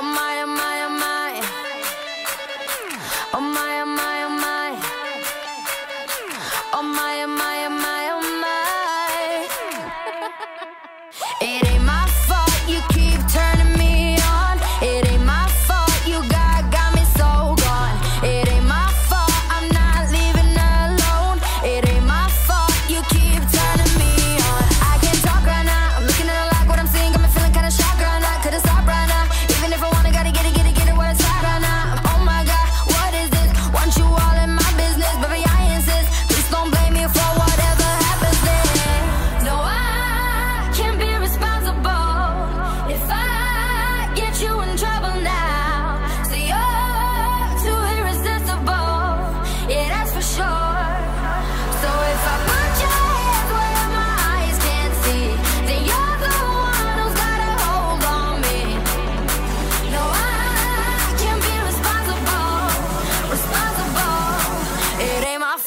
Oh my, oh my, oh my. Oh my, oh my, oh my. Oh my, oh my, oh my, oh my. It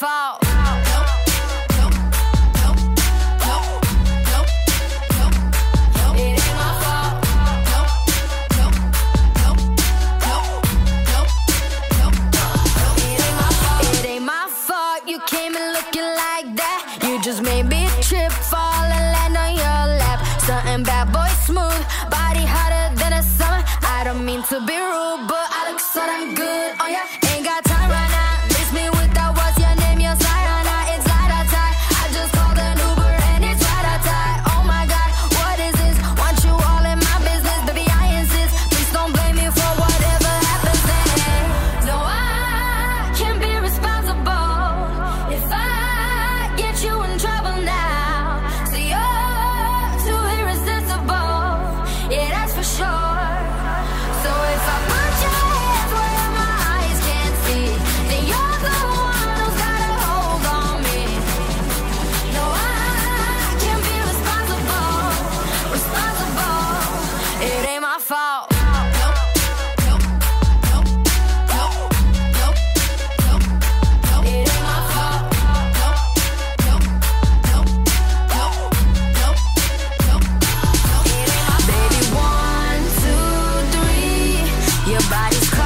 It ain't my fault. You came and looking like that. You just made me trip, fall and land on your lap. Something bad boy smooth, body hotter than a summer. I don't mean to be rude, but I look so damn good on your nobody's